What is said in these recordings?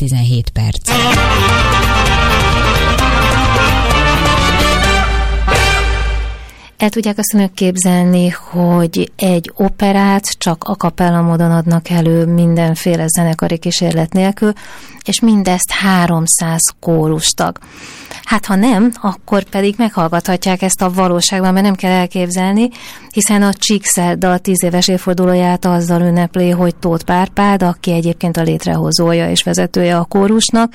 117 perc. El tudják azt önök képzelni, hogy egy operát csak a kapella módon adnak elő mindenféle zenekari kísérlet nélkül, és mindezt 300 kórustag. Hát ha nem, akkor pedig meghallgathatják ezt a valóságban, mert nem kell elképzelni, hiszen a Csíkszerda a tíz éves évfordulóját azzal ünnepli, hogy Tóth Párpád, aki egyébként a létrehozója és vezetője a kórusnak,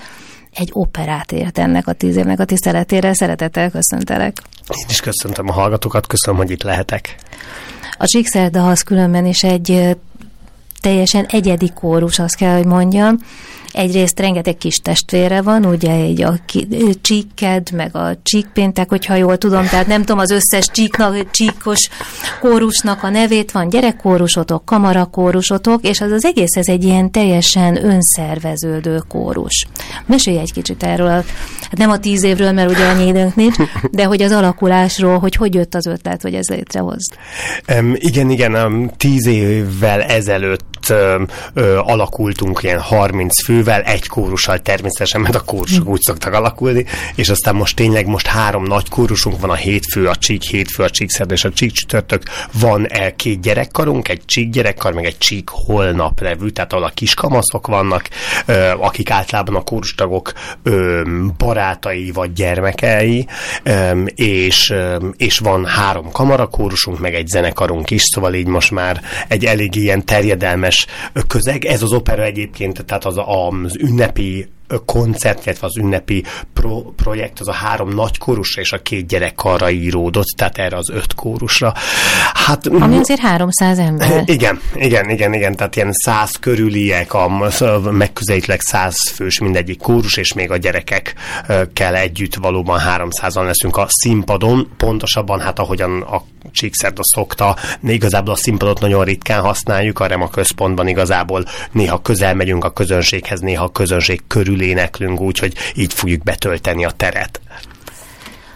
egy operát ért ennek a tíz évnek a tiszteletére. Szeretettel köszöntelek. Én is köszöntöm a hallgatókat, köszönöm, hogy itt lehetek. A Csíkszerda az különben is egy teljesen egyedi kórus, azt kell, hogy mondjam, egyrészt rengeteg kis testvére van, ugye egy a csíkked, meg a csíkpéntek, hogyha jól tudom, tehát nem tudom az összes csíknak, csíkos kórusnak a nevét, van gyerekkórusotok, kamarakórusotok, és az az egész ez egy ilyen teljesen önszerveződő kórus. Mesélj egy kicsit erről, hát nem a tíz évről, mert ugye annyi időnk nincs, de hogy az alakulásról, hogy hogy jött az ötlet, hogy ez létrehozd. Um, igen, igen, tíz évvel ezelőtt ö, ö, alakultunk ilyen 30 fővel, egy kórussal természetesen, mert a kórusok úgy szoktak alakulni, és aztán most tényleg most három nagy kórusunk van, a hétfő, a csík hétfő, a csík szerda és a csík csütörtök. Van e, két gyerekkarunk, egy csík gyerekkar, meg egy csík holnap nevű, tehát ahol a kiskamaszok vannak, akik általában a kórustagok barátai vagy gyermekei, és, és van három kamarakórusunk, meg egy zenekarunk is, szóval így most már egy elég ilyen terjedelmes közeg. Ez az opera egyébként, tehát az, om UNEPI koncert, illetve az ünnepi pro, projekt, az a három nagy kórusra és a két gyerek arra íródott, tehát erre az öt kórusra. Hát, Ami azért 300 ember. Igen, igen, igen, igen, tehát ilyen száz körüliek, a, megközelítőleg száz fős mindegyik kórus, és még a gyerekek kell együtt valóban 300-an leszünk a színpadon, pontosabban hát ahogyan a Csíkszerda szokta, igazából a színpadot nagyon ritkán használjuk, a Rema központban igazából néha közel megyünk a közönséghez, néha a közönség körül egyedül éneklünk úgy, hogy így fogjuk betölteni a teret.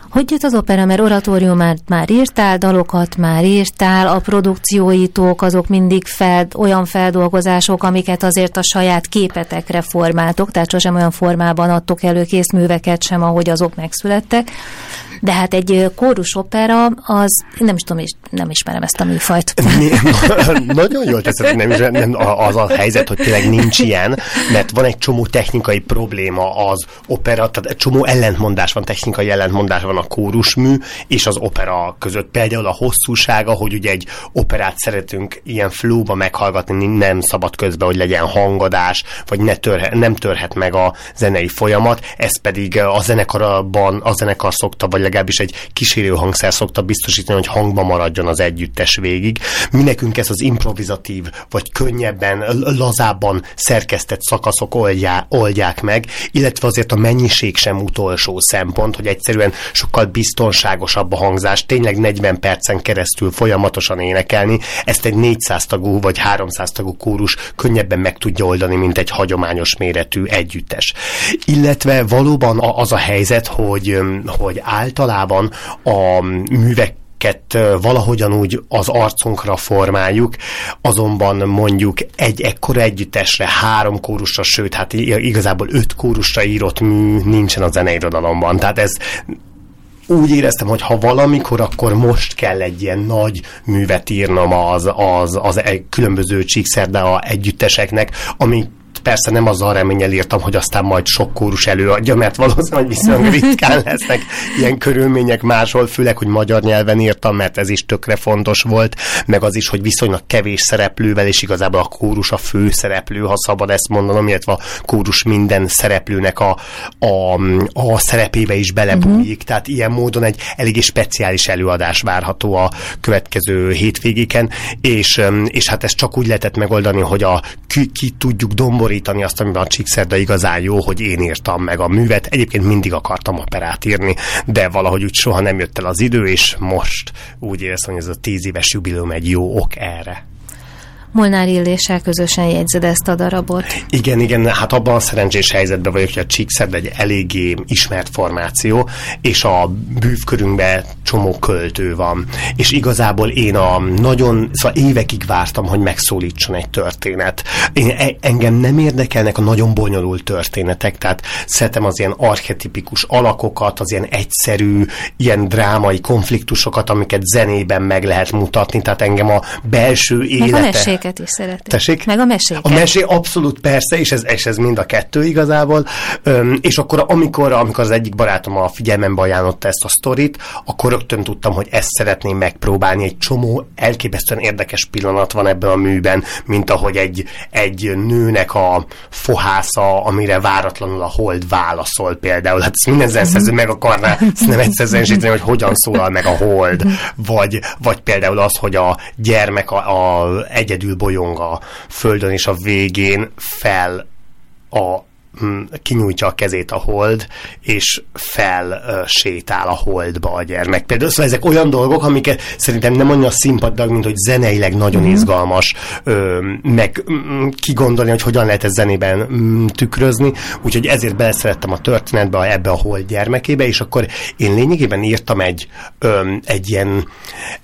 Hogy jött az opera, mert oratóriumát már írtál, dalokat már írtál, a produkcióitók azok mindig fel, olyan feldolgozások, amiket azért a saját képetekre formáltok, tehát sosem olyan formában adtok elő készműveket sem, ahogy azok megszülettek. De hát egy kórus opera, az nem is tudom, nem ismerem ezt a műfajt. Nagyon jól teszed, nem, is, nem az a helyzet, hogy tényleg nincs ilyen, mert van egy csomó technikai probléma az opera, tehát egy csomó ellentmondás van, technikai ellentmondás van a kórusmű és az opera között. Például a hosszúsága, hogy ugye egy operát szeretünk ilyen flóba meghallgatni, nem szabad közben, hogy legyen hangadás, vagy ne törhe, nem törhet meg a zenei folyamat, ez pedig a zenekarban a zenekar szokta, vagy legalábbis egy kísérő hangszer szokta biztosítani, hogy hangba maradjon az együttes végig. Mi nekünk ez az improvizatív, vagy könnyebben, lazábban szerkesztett szakaszok oldják, oldják meg, illetve azért a mennyiség sem utolsó szempont, hogy egyszerűen sokkal biztonságosabb a hangzás, tényleg 40 percen keresztül folyamatosan énekelni, ezt egy 400 tagú vagy 300 tagú kórus könnyebben meg tudja oldani, mint egy hagyományos méretű együttes. Illetve valóban az a helyzet, hogy, hogy által általában a művek valahogyan úgy az arcunkra formáljuk, azonban mondjuk egy ekkora együttesre, három kórusra, sőt, hát igazából öt kórusra írott mű nincsen a zeneirodalomban. Tehát ez úgy éreztem, hogy ha valamikor, akkor most kell egy ilyen nagy művet írnom az, az, az, az különböző csíkszerda együtteseknek, ami persze nem azzal reményel írtam, hogy aztán majd sok kórus előadja, mert valószínűleg viszonylag ritkán lesznek ilyen körülmények máshol, főleg, hogy magyar nyelven írtam, mert ez is tökre fontos volt, meg az is, hogy viszonylag kevés szereplővel, és igazából a kórus a fő szereplő, ha szabad ezt mondanom, illetve a kórus minden szereplőnek a, a, a szerepébe is belebújik, uh-huh. tehát ilyen módon egy eléggé speciális előadás várható a következő hétvégéken, és, és hát ezt csak úgy lehetett megoldani, hogy a ki, ki tudjuk domborítani borítani azt, amiben a Csíkszerda igazán jó, hogy én írtam meg a művet. Egyébként mindig akartam operát írni, de valahogy úgy soha nem jött el az idő, és most úgy érzem, hogy ez a tíz éves jubileum egy jó ok erre. Molnár Illéssel közösen jegyzed ezt a darabot. Igen, igen, hát abban a szerencsés helyzetben vagyok, hogy a Csíkszed egy eléggé ismert formáció, és a bűvkörünkben csomó költő van. És igazából én a nagyon, szóval évekig vártam, hogy megszólítson egy történet. Én, e, engem nem érdekelnek a nagyon bonyolult történetek, tehát szeretem az ilyen archetipikus alakokat, az ilyen egyszerű, ilyen drámai konfliktusokat, amiket zenében meg lehet mutatni, tehát engem a belső élete meséket is szeretik. Tessék? Meg a meséket. A mesé abszolút persze, és ez, és ez mind a kettő igazából. Öm, és akkor, amikor, amikor az egyik barátom a figyelmembe ajánlotta ezt a sztorit, akkor rögtön tudtam, hogy ezt szeretném megpróbálni. Egy csomó elképesztően érdekes pillanat van ebben a műben, mint ahogy egy, egy nőnek a fohásza, amire váratlanul a hold válaszol például. Hát ezt minden zeneszerző meg akarná ezt nem egyszer hogy hogyan szólal meg a hold. Vagy, vagy például az, hogy a gyermek a, a egyedül egyedül bolyong a földön, és a végén fel a kinyújtja a kezét a hold, és fel uh, sétál a holdba a gyermek. Például szóval ezek olyan dolgok, amiket szerintem nem annyira szimpatilag, mint hogy zeneileg nagyon mm. izgalmas ö, meg mm, kigondolni, hogy hogyan lehet ez zenében mm, tükrözni, úgyhogy ezért beleszerettem a történetbe, ebbe a hold gyermekébe, és akkor én lényegében írtam egy, ö, egy, ilyen,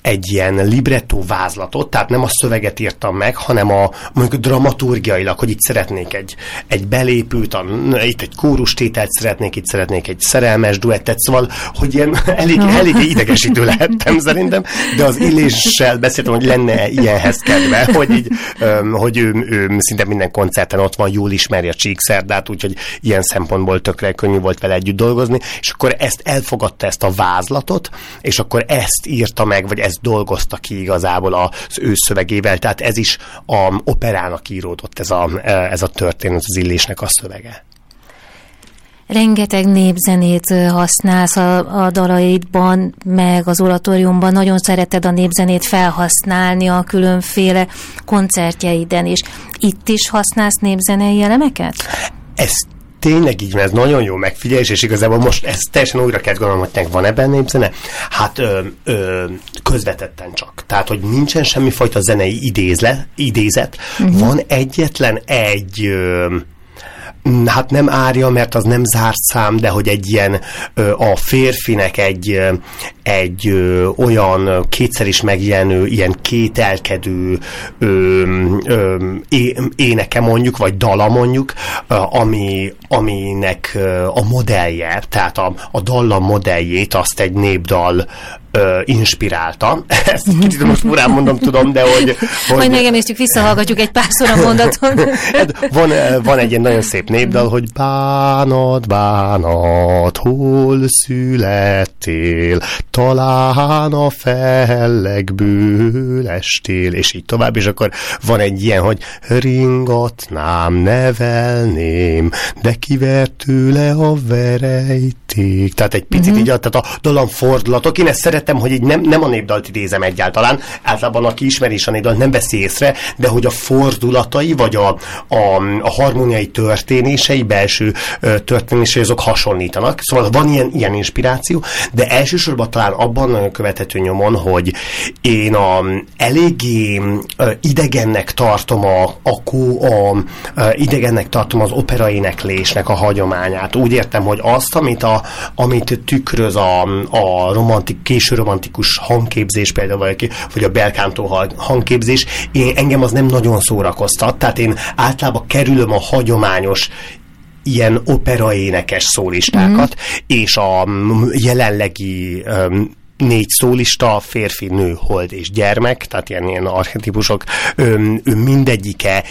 egy ilyen libretto vázlatot, tehát nem a szöveget írtam meg, hanem a mondjuk dramaturgiailag, hogy itt szeretnék egy, egy belépőt, a itt egy kórustételt szeretnék, itt szeretnék egy szerelmes duettet, szóval, hogy ilyen elég, elég idegesítő lehettem szerintem, de az illéssel beszéltem, hogy lenne ilyenhez kedve, hogy, így, hogy ő, ő szinte minden koncerten ott van, jól ismeri a csíkszerdát, úgyhogy ilyen szempontból tökre könnyű volt vele együtt dolgozni, és akkor ezt elfogadta ezt a vázlatot, és akkor ezt írta meg, vagy ezt dolgozta ki igazából az ő szövegével, tehát ez is a operának íródott ez a, ez a történet, az illésnek a szövege rengeteg népzenét használsz a, a dalaidban, meg az oratóriumban, nagyon szereted a népzenét felhasználni a különféle koncertjeiden is. Itt is használsz népzenei elemeket? Ez tényleg így, mert ez nagyon jó megfigyelés, és igazából most ezt teljesen újra kell gondolnom, hogy van ebben népzene. Hát ö, ö, közvetetten csak. Tehát, hogy nincsen semmifajta zenei idézle, idézet. Uh-huh. Van egyetlen egy ö, hát nem árja, mert az nem zárt szám, de hogy egy ilyen a férfinek egy, egy olyan kétszer is megjelenő, ilyen kételkedő ö, ö, éneke mondjuk, vagy dala mondjuk, ami, aminek a modellje, tehát a, a dallam modelljét azt egy népdal ö, inspirálta. Ezt kicsit most furán mondom, tudom, de hogy... hogy Majd megemésztjük, visszahallgatjuk egy párszor a mondaton. Hát van, van egy ilyen nagyon szép népdal, hogy bánat, bánat, hol születtél, talán a fellegből estél, és így tovább, és akkor van egy ilyen, hogy ringatnám, nevelném, de kivert tőle a verejték. Tehát egy picit uh-huh. így, tehát a dalam fordulatok, én ezt szeretem, hogy így nem, nem a népdalt idézem egyáltalán, általában aki ismeri is a népdalt nem veszi észre, de hogy a fordulatai, vagy a, a, a harmóniai történései, belső történései, azok hasonlítanak. Szóval van ilyen, ilyen inspiráció, de elsősorban talán abban követhető nyomon, hogy én a, eléggé idegennek tartom a, a, kó, a, a idegennek tartom az operaéneklésnek a hagyományát. Úgy értem, hogy azt, amit, a, amit tükröz a, a romantik, késő romantikus hangképzés például, vagy, vagy a belkántó hangképzés, én, engem az nem nagyon szórakoztat, tehát én általában kerülöm a hagyományos ilyen operaénekes szólistákat, mm. és a jelenlegi um, négy szólista, férfi, nő, hold és gyermek, tehát ilyen, ilyen archetipusok, ő, ő mindegyike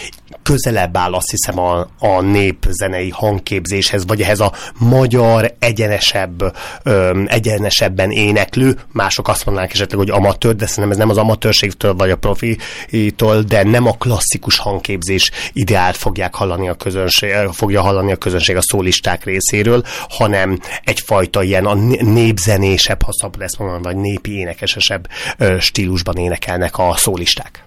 közelebb áll azt hiszem a, a népzenei hangképzéshez, vagy ehhez a magyar egyenesebb, ö, egyenesebben éneklő, mások azt mondanák esetleg, hogy amatőr, de szerintem ez nem az amatőrségtől vagy a profitól, de nem a klasszikus hangképzés ideált fogják hallani a közönség, fogja hallani a közönség a szólisták részéről, hanem egyfajta ilyen a népzenésebb, ha szabad ezt mondani, vagy népi énekesesebb stílusban énekelnek a szólisták.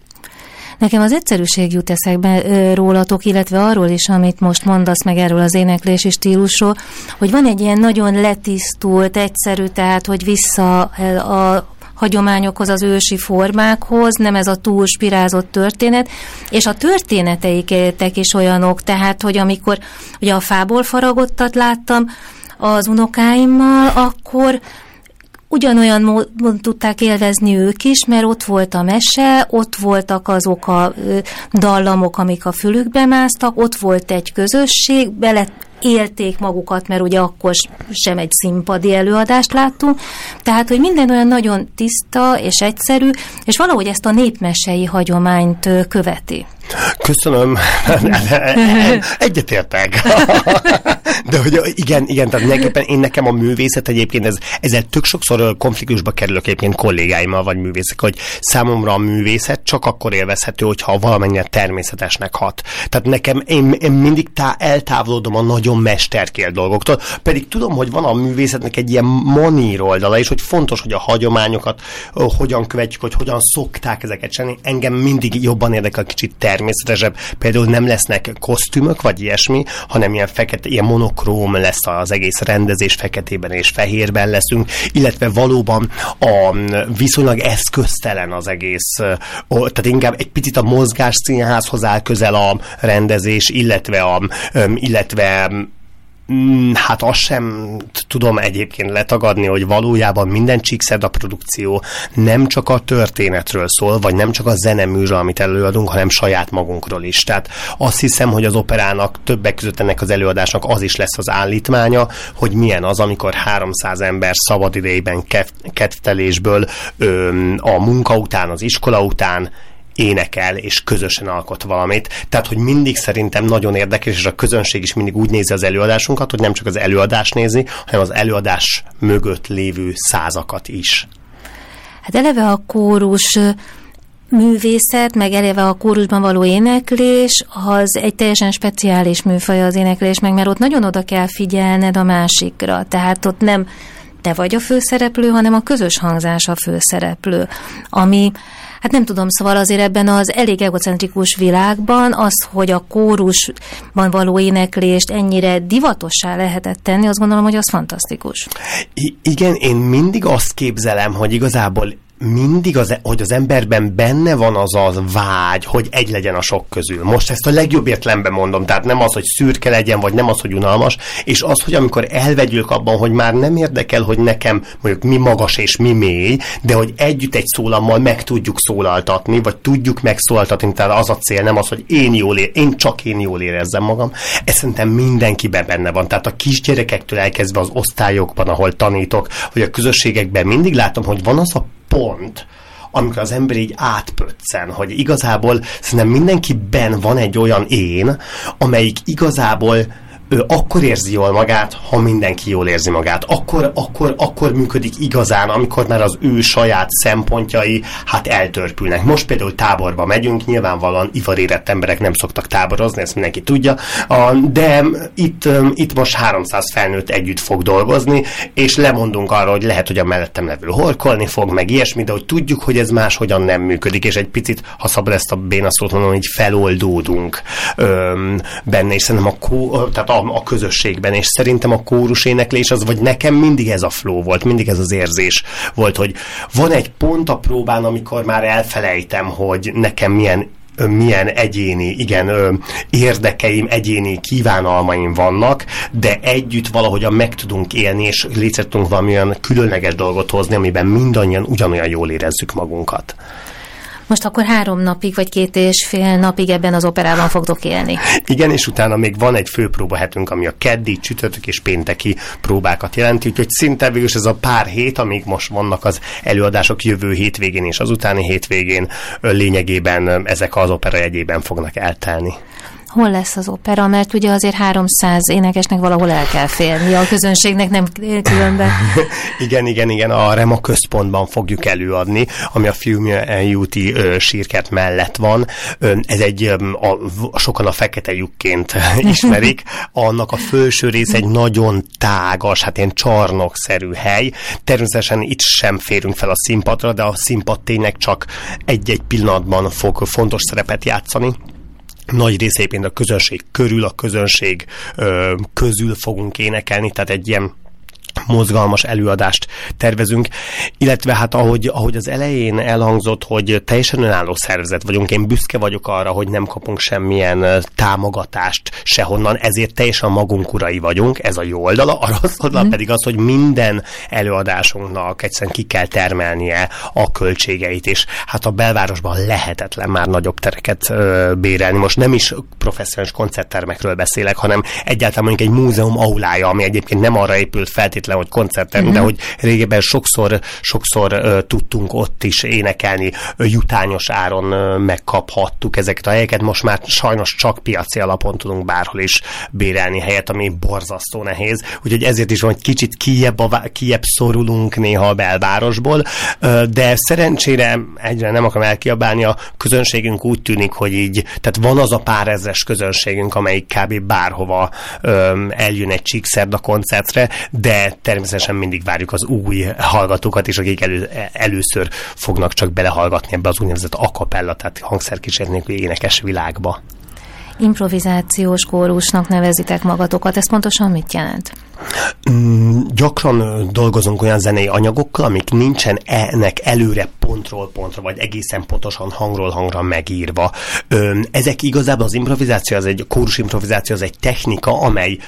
Nekem az egyszerűség jut eszekbe rólatok, illetve arról is, amit most mondasz meg erről az éneklési stílusról, hogy van egy ilyen nagyon letisztult, egyszerű, tehát hogy vissza a hagyományokhoz, az ősi formákhoz, nem ez a túl spirázott történet, és a történeteik is olyanok, tehát, hogy amikor ugye a fából faragottat láttam az unokáimmal, akkor ugyanolyan módon tudták élvezni ők is, mert ott volt a mese, ott voltak azok a dallamok, amik a fülükbe másztak, ott volt egy közösség, bele élték magukat, mert ugye akkor sem egy színpadi előadást láttunk, tehát, hogy minden olyan nagyon tiszta és egyszerű, és valahogy ezt a népmesei hagyományt követi. Köszönöm. Egyetértek. De hogy igen, igen, tehát mindenképpen én nekem a művészet egyébként, ez, ezzel tök sokszor konfliktusba kerülök egyébként kollégáimmal, vagy művészek, hogy számomra a művészet csak akkor élvezhető, hogyha valamennyire természetesnek hat. Tehát nekem, én, én mindig tá, eltávolodom a nagyon mesterkél dolgoktól, pedig tudom, hogy van a művészetnek egy ilyen manír oldala, és hogy fontos, hogy a hagyományokat hogyan követjük, hogy hogyan szokták ezeket csinálni. Engem mindig jobban érdekel kicsit természetes természetesebb. Például nem lesznek kosztümök, vagy ilyesmi, hanem ilyen fekete, ilyen monokróm lesz az egész rendezés, feketében és fehérben leszünk, illetve valóban a viszonylag eszköztelen az egész, tehát inkább egy picit a mozgás színházhoz áll közel a rendezés, illetve a, illetve Mm, hát azt sem tudom egyébként letagadni, hogy valójában minden a produkció nem csak a történetről szól, vagy nem csak a zeneműről, amit előadunk, hanem saját magunkról is. Tehát azt hiszem, hogy az operának többek között ennek az előadásnak az is lesz az állítmánya, hogy milyen az, amikor 300 ember szabadidejében kettelésből a munka után, az iskola után énekel és közösen alkot valamit. Tehát, hogy mindig szerintem nagyon érdekes, és a közönség is mindig úgy nézi az előadásunkat, hogy nem csak az előadás nézi, hanem az előadás mögött lévő százakat is. Hát eleve a kórus művészet, meg eleve a kórusban való éneklés, az egy teljesen speciális műfaj az éneklés, meg mert ott nagyon oda kell figyelned a másikra. Tehát ott nem te vagy a főszereplő, hanem a közös hangzás a főszereplő, ami Hát nem tudom, szóval azért ebben az elég egocentrikus világban az, hogy a kórusban való éneklést ennyire divatossá lehetett tenni, azt gondolom, hogy az fantasztikus. I- igen, én mindig azt képzelem, hogy igazából mindig, az, hogy az emberben benne van az a vágy, hogy egy legyen a sok közül. Most ezt a legjobb értelemben mondom, tehát nem az, hogy szürke legyen, vagy nem az, hogy unalmas, és az, hogy amikor elvegyük abban, hogy már nem érdekel, hogy nekem mondjuk mi magas és mi mély, de hogy együtt egy szólammal meg tudjuk szólaltatni, vagy tudjuk megszólaltatni, tehát az a cél, nem az, hogy én jól ér, én csak én jól érezzem magam. Ez szerintem mindenkiben benne van. Tehát a kisgyerekektől elkezdve az osztályokban, ahol tanítok, vagy a közösségekben mindig látom, hogy van az a pont, amikor az ember így átpöccen, hogy igazából szerintem mindenkiben van egy olyan én, amelyik igazából ő akkor érzi jól magát, ha mindenki jól érzi magát. Akkor, akkor, akkor működik igazán, amikor már az ő saját szempontjai hát eltörpülnek. Most például táborba megyünk, nyilvánvalóan ivarérett emberek nem szoktak táborozni, ezt mindenki tudja, de itt, itt most 300 felnőtt együtt fog dolgozni, és lemondunk arra, hogy lehet, hogy a mellettem levő horkolni fog, meg ilyesmi, de hogy tudjuk, hogy ez máshogyan nem működik, és egy picit, ha szabad ezt a bénasztót mondani, hogy feloldódunk benne, és szerintem a, kó, tehát a a, a közösségben, és szerintem a kórus éneklés az, vagy nekem mindig ez a flow volt, mindig ez az érzés volt, hogy van egy pont a próbán, amikor már elfelejtem, hogy nekem milyen milyen egyéni, igen, érdekeim, egyéni kívánalmaim vannak, de együtt valahogyan meg tudunk élni, és létre tudunk valamilyen különleges dolgot hozni, amiben mindannyian ugyanolyan jól érezzük magunkat. Most akkor három napig, vagy két és fél napig ebben az operában fogtok élni. Igen, és utána még van egy főpróba hetünk, ami a keddi, csütörtök és pénteki próbákat jelenti, úgyhogy szinte végül ez a pár hét, amíg most vannak az előadások jövő hétvégén és az utáni hétvégén lényegében ezek az opera jegyében fognak eltelni hol lesz az opera, mert ugye azért 300 énekesnek valahol el kell férni, a közönségnek nem különben. igen, igen, igen, a Rema központban fogjuk előadni, ami a Film Úti sírket mellett van. Ez egy, a, sokan a fekete lyukként ismerik. Annak a felső rész egy nagyon tágas, hát ilyen csarnokszerű hely. Természetesen itt sem férünk fel a színpadra, de a színpad tényleg csak egy-egy pillanatban fog fontos szerepet játszani nagy részében a közönség körül, a közönség ö, közül fogunk énekelni, tehát egy ilyen mozgalmas előadást tervezünk, illetve hát ahogy, ahogy az elején elhangzott, hogy teljesen önálló szervezet vagyunk, én büszke vagyok arra, hogy nem kapunk semmilyen támogatást sehonnan, ezért teljesen magunk urai vagyunk, ez a jó oldala, a rossz oldala mm. pedig az, hogy minden előadásunknak egyszerűen ki kell termelnie a költségeit, és hát a belvárosban lehetetlen már nagyobb tereket ö, bérelni. Most nem is professzionális koncerttermekről beszélek, hanem egyáltalán mondjuk egy múzeum aulája, ami egyébként nem arra épült feltétlenül, hogy koncerten, uh-huh. de hogy régebben sokszor, sokszor uh, tudtunk ott is énekelni, uh, jutányos áron uh, megkaphattuk ezeket a helyeket, most már sajnos csak piaci alapon tudunk bárhol is bérelni helyet, ami borzasztó nehéz, úgyhogy ezért is van, hogy kicsit kijebb, a, kijebb szorulunk néha a belvárosból, uh, de szerencsére egyre nem akarom elkiabálni, a közönségünk úgy tűnik, hogy így, tehát van az a pár ezres közönségünk, amelyik kb. bárhova um, eljön egy Csíkszerda koncertre, de természetesen mindig várjuk az új hallgatókat is, akik elő, először fognak csak belehallgatni ebbe az úgynevezett akapella, tehát hangszerkísért nélküli énekes világba. Improvizációs kórusnak nevezitek magatokat, ez pontosan mit jelent? Mm, gyakran dolgozunk olyan zenei anyagokkal, amik nincsen ennek előre pontról pontra, vagy egészen pontosan hangról hangra megírva. Ezek igazából az improvizáció, az egy a kórus improvizáció, az egy technika, amely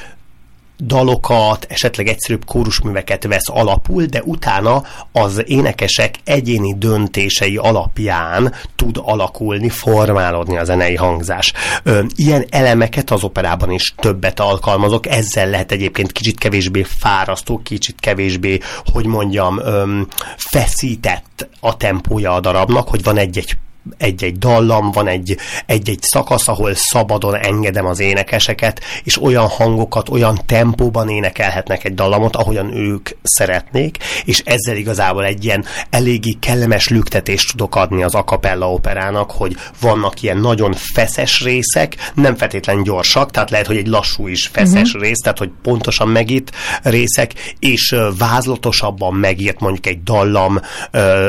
dalokat, esetleg egyszerűbb kórusműveket vesz alapul, de utána az énekesek egyéni döntései alapján tud alakulni, formálódni a zenei hangzás. Ö, ilyen elemeket az operában is többet alkalmazok, ezzel lehet egyébként kicsit kevésbé fárasztó, kicsit kevésbé, hogy mondjam, ö, feszített a tempója a darabnak, hogy van egy-egy egy-egy dallam, van egy, egy-egy szakasz, ahol szabadon engedem az énekeseket, és olyan hangokat, olyan tempóban énekelhetnek egy dallamot, ahogyan ők szeretnék, és ezzel igazából egy ilyen eléggé kellemes lüktetést tudok adni az akapella operának, hogy vannak ilyen nagyon feszes részek, nem feltétlen gyorsak, tehát lehet, hogy egy lassú is feszes uh-huh. rész, tehát hogy pontosan megírt részek, és vázlatosabban megírt mondjuk egy dallam,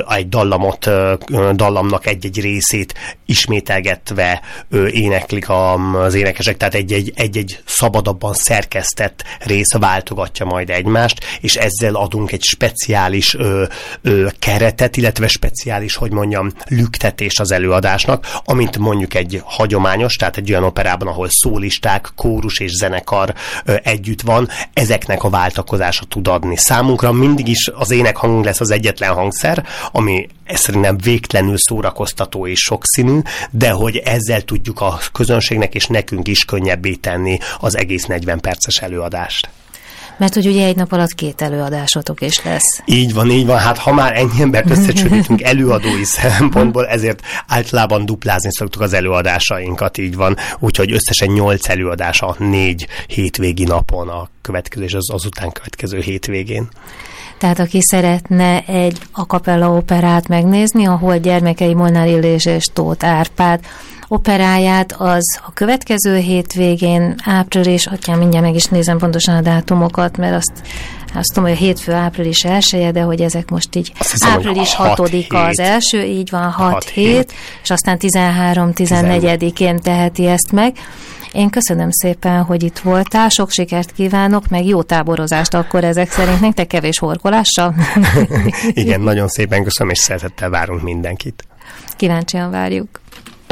egy dallamot, dallamnak egy-egy részét ismételgetve ö, éneklik a, az énekesek, tehát egy-egy, egy-egy szabadabban szerkesztett rész váltogatja majd egymást, és ezzel adunk egy speciális ö, ö, keretet, illetve speciális, hogy mondjam, lüktetés az előadásnak, amint mondjuk egy hagyományos, tehát egy olyan operában, ahol szólisták, kórus és zenekar ö, együtt van, ezeknek a váltakozása tud adni. Számunkra mindig is az énekhang lesz az egyetlen hangszer, ami szerintem végtelenül szórakoztató és sokszínű, de hogy ezzel tudjuk a közönségnek és nekünk is könnyebbé tenni az egész 40 perces előadást. Mert hogy ugye egy nap alatt két előadásotok is lesz. Így van, így van. Hát ha már ennyi embert összecsődítünk előadói szempontból, ezért általában duplázni szoktuk az előadásainkat, így van. Úgyhogy összesen nyolc előadás a négy hétvégi napon a következő és az azután következő hétvégén. Tehát aki szeretne egy akapella operát megnézni, ahol gyermekei Molnár Illés és Tóth Árpád operáját, az a következő hétvégén, április, atyám, mindjárt meg is nézem pontosan a dátumokat, mert azt azt tudom, hogy a hétfő április elsője, de hogy ezek most így hiszem, április 6-a az első, így van 6 hét, és aztán 13-14-én teheti ezt meg. Én köszönöm szépen, hogy itt voltál, sok sikert kívánok, meg jó táborozást akkor ezek szerint, nektek kevés horkolással. Igen, nagyon szépen köszönöm, és szeretettel várunk mindenkit. Kíváncsian várjuk.